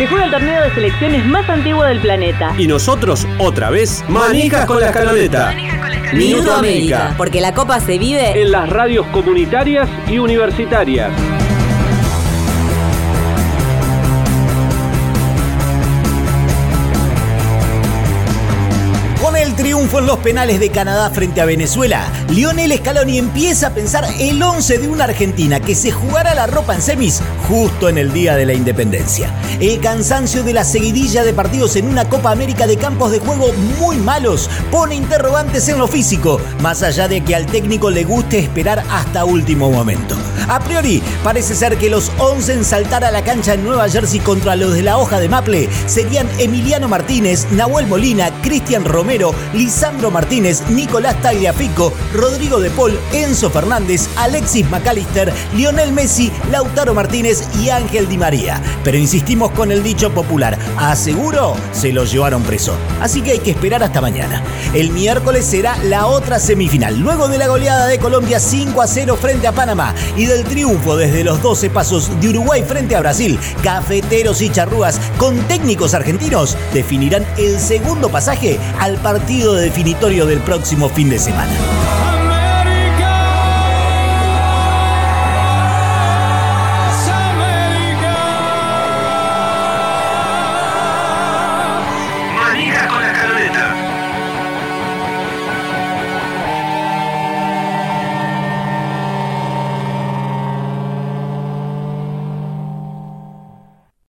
Se juega el torneo de selecciones más antiguo del planeta. Y nosotros, otra vez, manijas con la escaloneta. Minuto América, porque la Copa se vive En las radios comunitarias y universitarias. El triunfo en los penales de Canadá frente a Venezuela, Lionel Scaloni empieza a pensar el 11 de una Argentina que se jugará la ropa en semis justo en el día de la independencia. El cansancio de la seguidilla de partidos en una Copa América de campos de juego muy malos pone interrogantes en lo físico, más allá de que al técnico le guste esperar hasta último momento. A priori, parece ser que los 11 en saltar a la cancha en Nueva Jersey contra los de la hoja de Maple serían Emiliano Martínez, Nahuel Molina, Cristian Romero, Lisandro Martínez, Nicolás Tagliafico, Rodrigo de Paul, Enzo Fernández, Alexis McAllister, Lionel Messi, Lautaro Martínez y Ángel Di María. Pero insistimos con el dicho popular, aseguro se lo llevaron preso. Así que hay que esperar hasta mañana. El miércoles será la otra semifinal, luego de la goleada de Colombia 5 a 0 frente a Panamá y del triunfo desde los 12 pasos de Uruguay frente a Brasil. Cafeteros y charrúas con técnicos argentinos definirán el segundo pasaje al partido definitorio del próximo fin de semana.